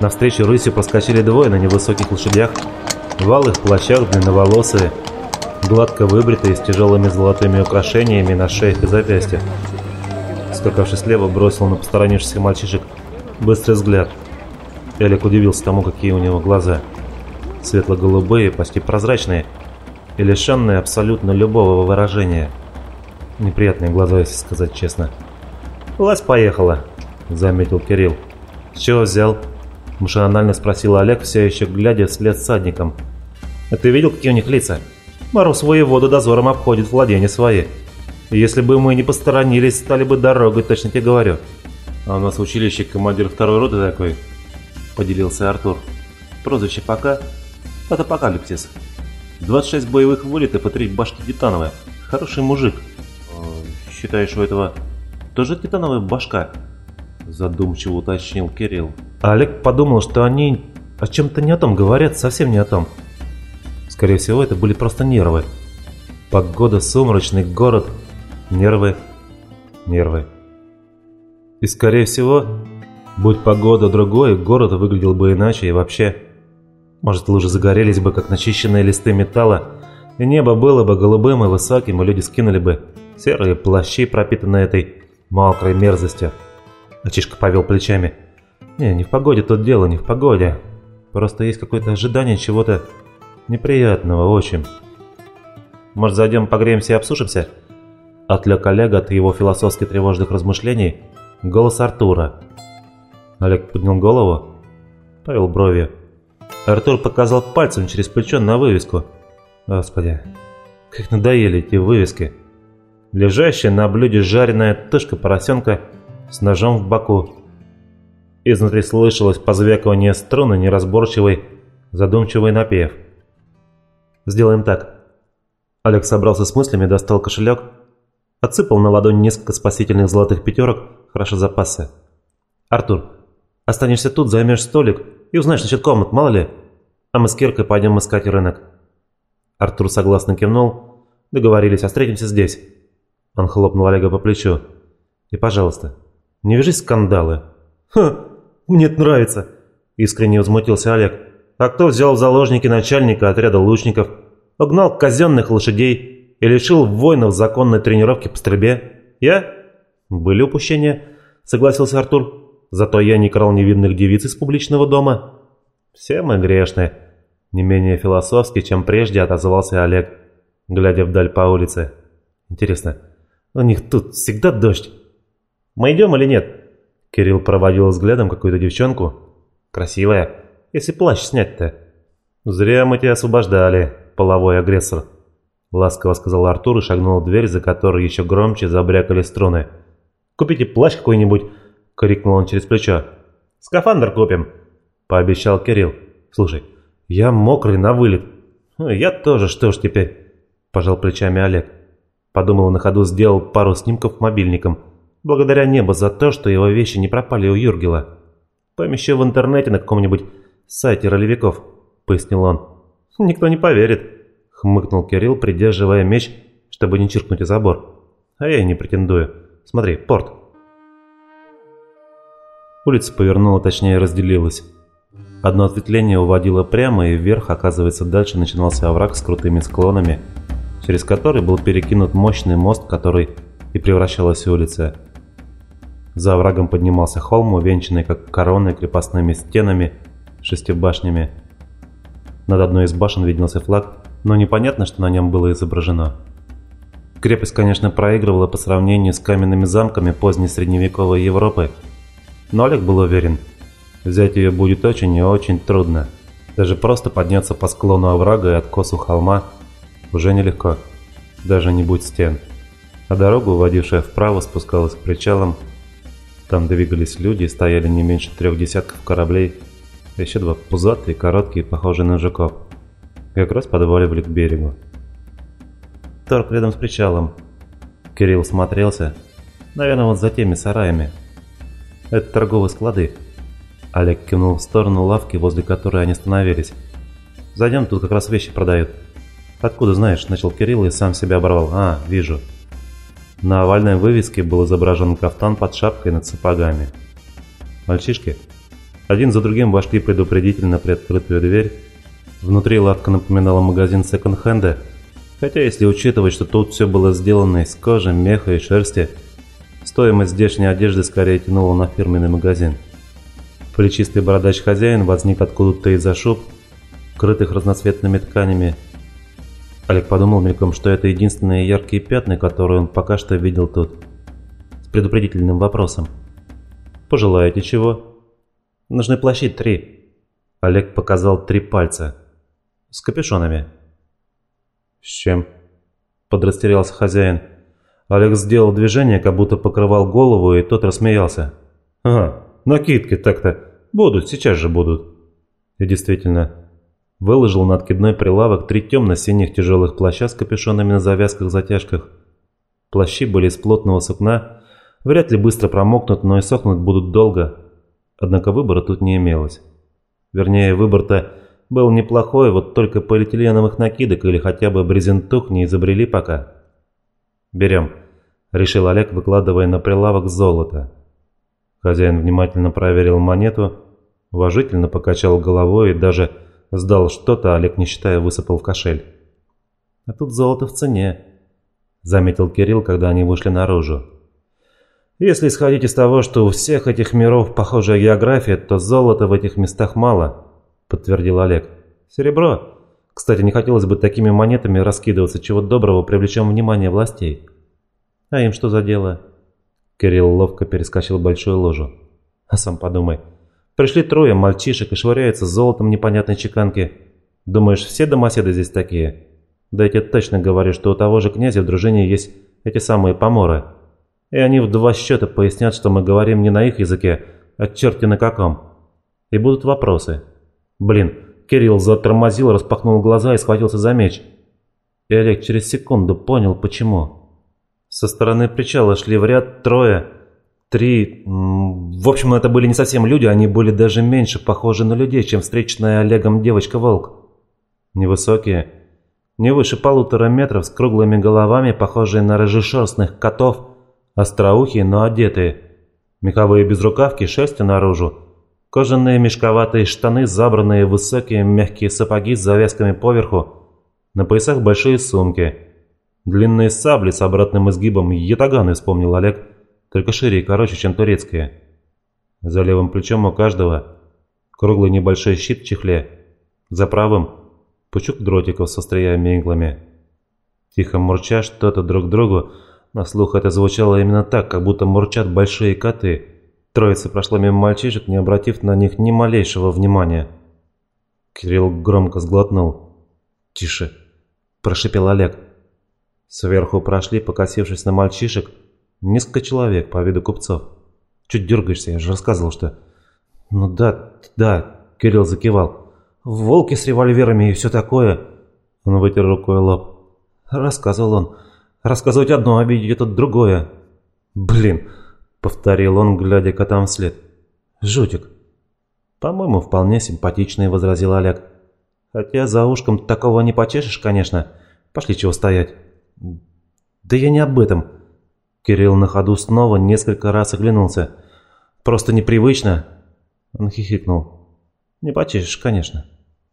Навстречу рысью проскочили двое на невысоких лошадях, в алых плащах длинноволосые, гладко выбритые, с тяжелыми золотыми украшениями на шеях и запястьях. Скакавший слева бросил на посторонившихся мальчишек быстрый взгляд. Элик удивился тому, какие у него глаза. Светло-голубые, почти прозрачные и лишенные абсолютно любого выражения. Неприятные глаза, если сказать честно. «Власть поехала», — заметил Кирилл. «С чего взял?» — машинально спросил Олег, все еще глядя вслед садникам. «А ты видел, какие у них лица? Мороз воеводу дозором обходит владения свои. Если бы мы не посторонились, стали бы дорогой, точно тебе говорю». «А у нас в училище командир второй роты такой», — поделился Артур. «Прозвище пока — это Апокалипсис. 26 боевых вылетов и 3 башки титановые. Хороший мужик». «Считаешь, у этого тоже титановая башка?» Задумчиво уточнил Кирилл. А Олег подумал, что они о чем-то не о том говорят, совсем не о том. Скорее всего, это были просто нервы. Погода, сумрачный город, нервы, нервы. И скорее всего, будь погода другой, город выглядел бы иначе и вообще... Может, лужи загорелись бы, как начищенные листы металла, и небо было бы голубым и высоким, и люди скинули бы серые плащи, пропитанные этой мокрой мерзостью. Мальчишка повел плечами. «Не, не в погоде тут дело, не в погоде. Просто есть какое-то ожидание чего-то неприятного очень. Может, зайдем погреемся и обсушимся?» Отвлек Олега от его философски тревожных размышлений голос Артура. Олег поднял голову, повел бровью. Артур показал пальцем через плечо на вывеску. Господи, как надоели эти вывески. Лежащая на блюде жареная тушка поросенка с ножом в боку. Изнутри слышалось позвякивание струны, неразборчивый, задумчивый напев. «Сделаем так». Олег собрался с мыслями, достал кошелек, отсыпал на ладонь несколько спасительных золотых пятерок, хорошо запасы. «Артур, останешься тут, займешь столик и узнаешь насчет комнат, мало ли. А мы с Киркой пойдем искать рынок». Артур согласно кивнул. «Договорились, а встретимся здесь». Он хлопнул Олега по плечу. «И, пожалуйста, не вяжись скандалы». «Ха, мне это нравится», – искренне возмутился Олег. «А кто взял в заложники начальника отряда лучников, угнал казенных лошадей и лишил воинов законной тренировки по стрельбе? Я?» «Были упущения», – согласился Артур. «Зато я не крал невинных девиц из публичного дома». «Все мы грешны», – не менее философски, чем прежде отозвался Олег, глядя вдаль по улице. «Интересно, у них тут всегда дождь?» «Мы идем или нет?» Кирилл проводил взглядом какую-то девчонку. «Красивая. Если плащ снять-то». «Зря мы тебя освобождали, половой агрессор», — ласково сказал Артур и шагнул в дверь, за которой еще громче забрякали струны. «Купите плащ какой-нибудь», — крикнул он через плечо. «Скафандр купим», — пообещал Кирилл. «Слушай, я мокрый на вылет». «Ну, «Я тоже, что ж теперь?» – пожал плечами Олег. Подумал на ходу, сделал пару снимков мобильником – Благодаря небу за то, что его вещи не пропали у Юргела. Помещу в интернете на каком-нибудь сайте ролевиков», — пояснил он. «Никто не поверит», — хмыкнул Кирилл, придерживая меч, чтобы не чиркнуть о забор. «А я и не претендую. Смотри, порт». Улица повернула, точнее разделилась. Одно ответвление уводило прямо, и вверх, оказывается, дальше начинался овраг с крутыми склонами, через который был перекинут мощный мост, который и превращалась улица. За оврагом поднимался холм, увенчанный как короной крепостными стенами, шестью башнями. Над одной из башен виднелся флаг, но непонятно, что на нем было изображено. Крепость, конечно, проигрывала по сравнению с каменными замками поздней средневековой Европы, но Олег был уверен, взять ее будет очень и очень трудно. Даже просто подняться по склону оврага и откосу холма уже нелегко, даже не будь стен. А дорога, уводившая вправо, спускалась к причалам, там двигались люди, стояли не меньше трех десятков кораблей, еще два пузатые, короткие, похожие на жуков. Как раз подваливали к берегу. Торг рядом с причалом. Кирилл смотрелся. Наверное, вот за теми сараями. Это торговые склады. Олег кивнул в сторону лавки, возле которой они остановились. «Зайдем, тут как раз вещи продают». «Откуда знаешь?» – начал Кирилл и сам себя оборвал. «А, вижу». На овальной вывеске был изображен кафтан под шапкой над сапогами. «Мальчишки?» Один за другим вошли предупредительно приоткрытую дверь. Внутри лавка напоминала магазин секонд-хенда, хотя если учитывать, что тут все было сделано из кожи, меха и шерсти, стоимость здешней одежды скорее тянула на фирменный магазин. Плечистый бородач-хозяин возник откуда-то из-за шуб, крытых разноцветными тканями. Олег подумал мельком, что это единственные яркие пятна, которые он пока что видел тут. С предупредительным вопросом. «Пожелаете чего?» «Нужны плащи три». Олег показал три пальца. «С капюшонами». «С чем?» Подрастерялся хозяин. Олег сделал движение, как будто покрывал голову, и тот рассмеялся. «Ага, накидки так-то. Будут, сейчас же будут». И действительно, выложил на откидной прилавок три темно-синих тяжелых плаща с капюшонами на завязках-затяжках. Плащи были из плотного сукна, вряд ли быстро промокнут, но и сохнуть будут долго. Однако выбора тут не имелось. Вернее, выбор-то был неплохой, вот только полиэтиленовых накидок или хотя бы брезентух не изобрели пока. «Берем», — решил Олег, выкладывая на прилавок золото. Хозяин внимательно проверил монету, уважительно покачал головой и даже сдал что-то, Олег, не считая, высыпал в кошель. «А тут золото в цене», — заметил Кирилл, когда они вышли наружу. «Если исходить из того, что у всех этих миров похожая география, то золота в этих местах мало», — подтвердил Олег. «Серебро. Кстати, не хотелось бы такими монетами раскидываться, чего доброго привлечем внимание властей». «А им что за дело?» Кирилл ловко перескочил большую ложу. А сам подумай. Пришли трое мальчишек и швыряются золотом непонятной чеканки. Думаешь, все домоседы здесь такие? Да я тебе точно говорю, что у того же князя в дружине есть эти самые поморы. И они в два счета пояснят, что мы говорим не на их языке, а черти на каком. И будут вопросы. Блин, Кирилл затормозил, распахнул глаза и схватился за меч. И Олег через секунду понял, почему. Со стороны причала шли в ряд трое, три... В общем, это были не совсем люди, они были даже меньше похожи на людей, чем встреченная Олегом девочка-волк. Невысокие, не выше полутора метров, с круглыми головами, похожие на рыжешерстных котов, остроухие, но одетые. Меховые безрукавки, шерстью наружу, кожаные мешковатые штаны, забранные высокие мягкие сапоги с завязками поверху, на поясах большие сумки – Длинные сабли с обратным изгибом ятаганы, вспомнил Олег, только шире и короче, чем турецкие. За левым плечом у каждого круглый небольшой щит в чехле, за правым пучок дротиков со стриями иглами. Тихо мурча что-то друг другу, на слух это звучало именно так, как будто мурчат большие коты. Троица прошла мимо мальчишек, не обратив на них ни малейшего внимания. Кирилл громко сглотнул. «Тише!» – прошипел Олег. Сверху прошли, покосившись на мальчишек, несколько человек по виду купцов. Чуть дергаешься, я же рассказывал, что... Ну да, да, Кирилл закивал. Волки с револьверами и все такое. Он вытер рукой лоб. Рассказывал он. Рассказывать одно, а видеть это другое. Блин, повторил он, глядя котам вслед. Жутик. По-моему, вполне симпатичный, возразил Олег. Хотя за ушком такого не почешешь, конечно. Пошли чего стоять. «Да я не об этом». Кирилл на ходу снова несколько раз оглянулся. «Просто непривычно». Он хихикнул. «Не почешешь, конечно».